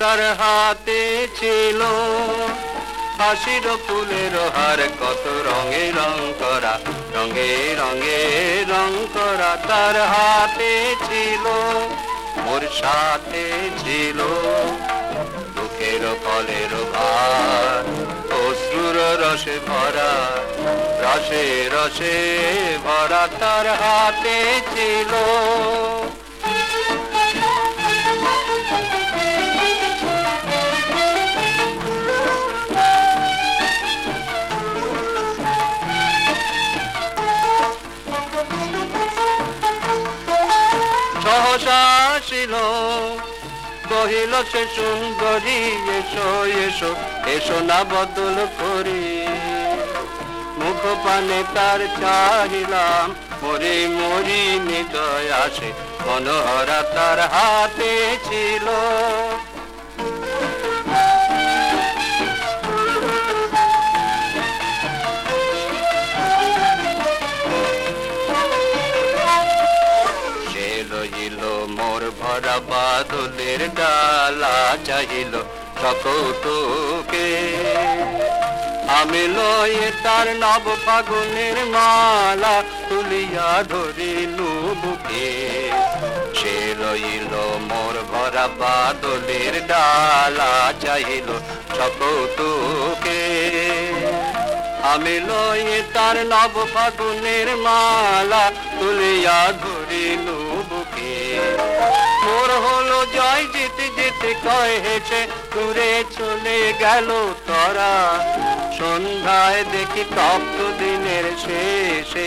তার হাতে ছিল। হাসির ফুলের হার কত রঙে রং করা, রঙে রঙে রং করা তার হাতে ছিল। মোর সাথে ছিল দুঃখের ফলের ভার, অশ্রুর রসে ভরা, রসে রসে ভরা তার হাতে ছিল। আসিল কহিল, সে সুন্দরী, এসো এসো এসো না বদল করি। মুখ পানে তার চাহিলাম, মরি মরি নিদয় আসে, মনোহরা তার হাতে ছিল। মোর ভরা বাদলের ডালা চাহিল সকৌতুকে আমি লয়ে তার নব ফাগুনের মালা তুলিয়া ধরিলু বুকে। সে রইল মোর ভরা বাদলের ডালা চাহিল সকৌতুকে আমি লয়ে তার নব ফাগুনের মালা তুলিয়া ধরিলু জয় জিতে জিতে কয় হেছে দূরে চলে গেল তরা। সন্ধ্যায় দেখি তপ্ত দিনের শেষে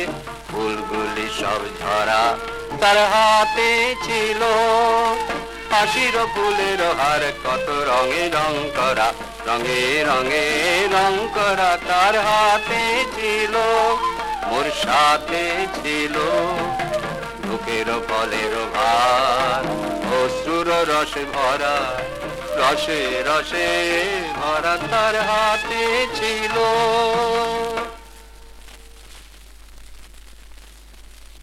ফুলগুলি সব ঝরা তার হাতে ছিল হাসির ফুলের হার, কত রঙে রং করা, রঙে রঙে রং করা। তার হাতে ছিল, মোর সাথে ছিল, বুকের ফলের ভার। অশ্রুর রসে ভরা রসে রসে ভরা তার হাতে ছিল।